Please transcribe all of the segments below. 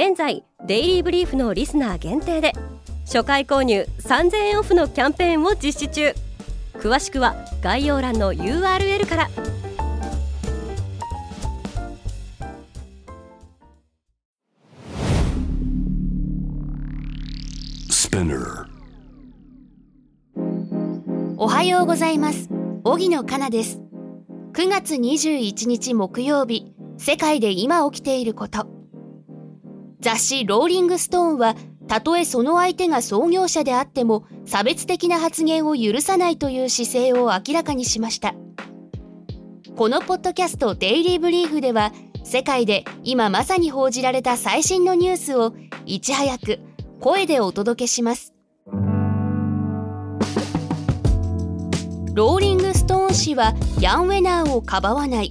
現在デイリーブリーフのリスナー限定で初回購入3000円オフのキャンペーンを実施中。詳しくは概要欄の URL から。おはようございます。荻野かなです。9月21日木曜日世界で今起きていること雑誌ローリングストーンはたとえその相手が創業者であっても差別的な発言を許さないという姿勢を明らかにしました。このポッドキャストデイリーブリーフでは世界で今まさに報じられた最新のニュースをいち早く声でお届けします。ローリングストーン誌はヤン・ウェナーをかばわない。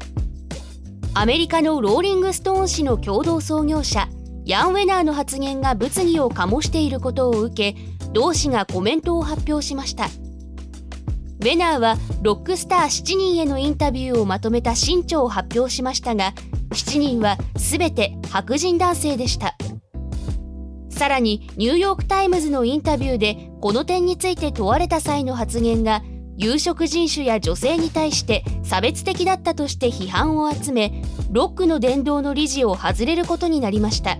アメリカのローリングストーン誌の共同創業者ヤン・ウェナーの発言が物議を醸していることを受け同誌がコメントを発表しました。ウェナーはロックスター7人へのインタビューをまとめた新著を発表しましたが7人は全て白人男性でした。さらにニューヨーク・タイムズのインタビューでこの点について問われた際の発言が有色人種や女性に対して差別的だったとして批判を集めロックの殿堂の理事を外れることになりました。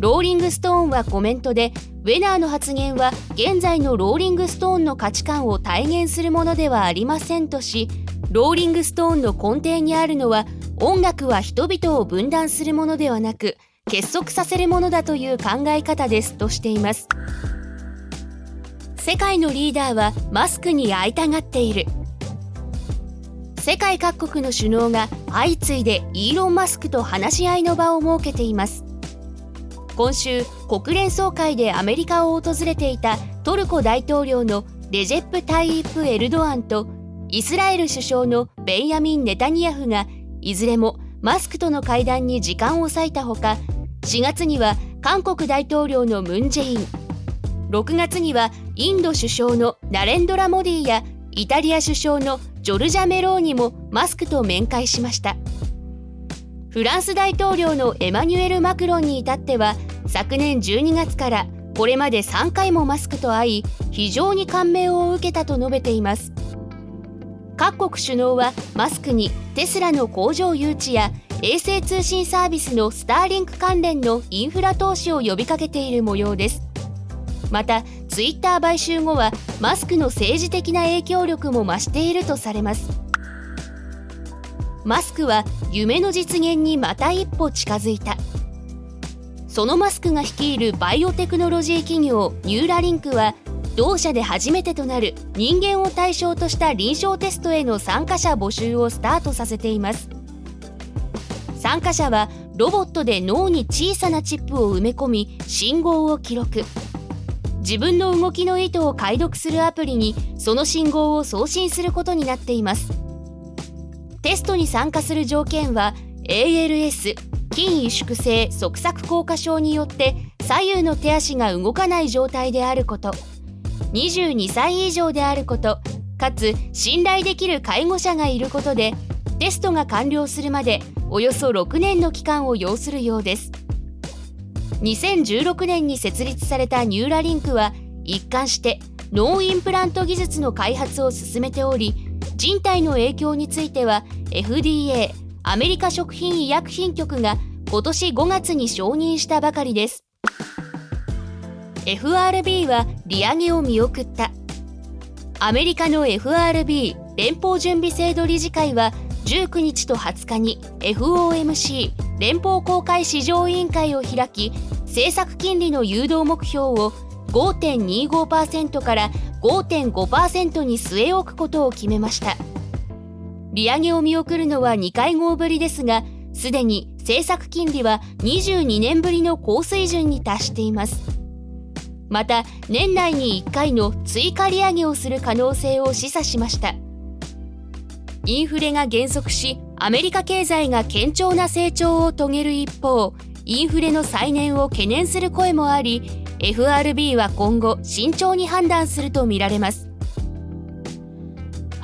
ローリングストーンはコメントでウェナーの発言は現在のローリングストーンの価値観を体現するものではありませんとしローリングストーンの根底にあるのは音楽は人々を分断するものではなく結束させるものだという考え方ですとしています。世界のリーダーはマスクに会いたがっている。世界各国の首脳が相次いでイーロン・マスクと話し合いの場を設けています。今週国連総会でアメリカを訪れていたトルコ大統領のレジェップ・タイイプ・エルドアンとイスラエル首相のベンヤミン・ネタニヤフがいずれもマスクとの会談に時間を割いたほか4月には韓国大統領のムン・ジェイン6月にはインド首相のナレンドラ・モディやイタリア首相のジョルジャ・メローニもマスクと面会しました。フランス大統領のエマニュエル・マクロンに至っては昨年12月からこれまで3回もマスクと会い非常に感銘を受けたと述べています。各国首脳はマスクにテスラの工場誘致や衛星通信サービスのスターリンク関連のインフラ投資を呼びかけている模様です。またツイッター買収後はマスクの政治的な影響力も増しているとされます。マスクは夢の実現にまた一歩近づいた。そのマスクが率いるバイオテクノロジー企業ニューラリンクは同社で初めてとなる人間を対象とした臨床テストへの参加者募集をスタートさせています。参加者はロボットで脳に小さなチップを埋め込み信号を記録。自分の動きの意図を解読するアプリにその信号を送信することになっています。テストに参加する条件は ALS 筋萎縮性側索硬化症によって左右の手足が動かない状態であること。22歳以上であること。かつ信頼できる介護者がいることでテストが完了するまでおよそ6年の期間を要するようです。2016年に設立されたニューラリンクは一貫して脳インプラント技術の開発を進めており人体の影響については FDA アメリカ食品医薬品局が今年5月に承認したばかりです。FRB は利上げを見送った。アメリカの FRB 連邦準備制度理事会は19日と20日に FOMC 連邦公開市場委員会を開き政策金利の誘導目標を5.25%から5.5%に据え置くことを決めました。利上げを見送るのは2回合ぶりですがすでに政策金利は22年ぶりの高水準に達しています。また年内に1回の追加利上げをする可能性を示唆しました。インフレが減速しアメリカ経済が堅調な成長を遂げる一方インフレの再燃を懸念する声もあり FRB は今後慎重に判断するとみられます。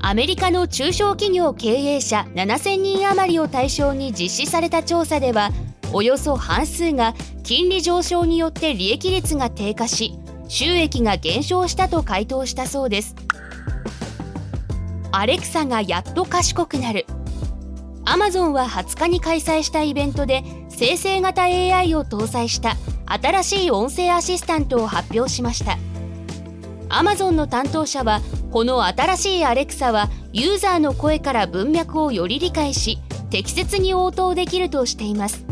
アメリカの中小企業経営者7000人余りを対象に実施された調査ではおよそ半数が金利上昇によって利益率が低下し収益が減少したと回答したそうです。アレクサがやっと賢くなる。アマゾンは20日に開催したイベントで生成型 AI を搭載した新しい音声アシスタントを発表しました。アマゾンの担当者はこの新しいアレクサはユーザーの声から文脈をより理解し適切に応答できるとしています。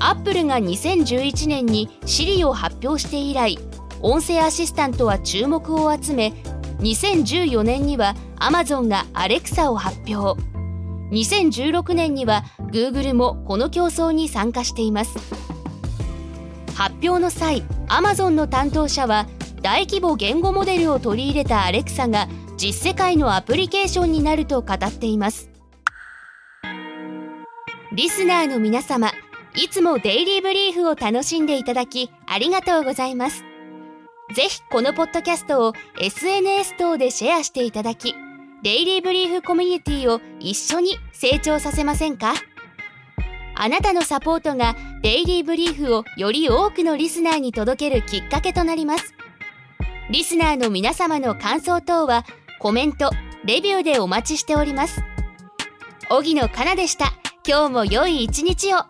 アップルが2011年に Siri を発表して以来音声アシスタントは注目を集め2014年には Amazon がアレクサを発表。2016年には Google もこの競争に参加しています。発表の際 Amazon の担当者は大規模言語モデルを取り入れたアレクサが実世界のアプリケーションになると語っています。リスナーの皆様いつもデイリーブリーフを楽しんでいただきありがとうございます。ぜひこのポッドキャストを SNS 等でシェアしていただきデイリーブリーフコミュニティを一緒に成長させませんか？あなたのサポートがデイリーブリーフをより多くのリスナーに届けるきっかけとなります。リスナーの皆様の感想等はコメント、レビューでお待ちしております。荻野かなでした。今日も良い一日を。こ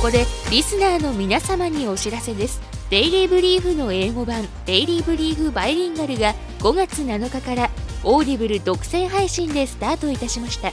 こでリスナーの皆様にお知らせです。デイリーブリーフの英語版デイリーブリーフバイリンガルが5月7日からオーディブル独占配信でスタートいたしました。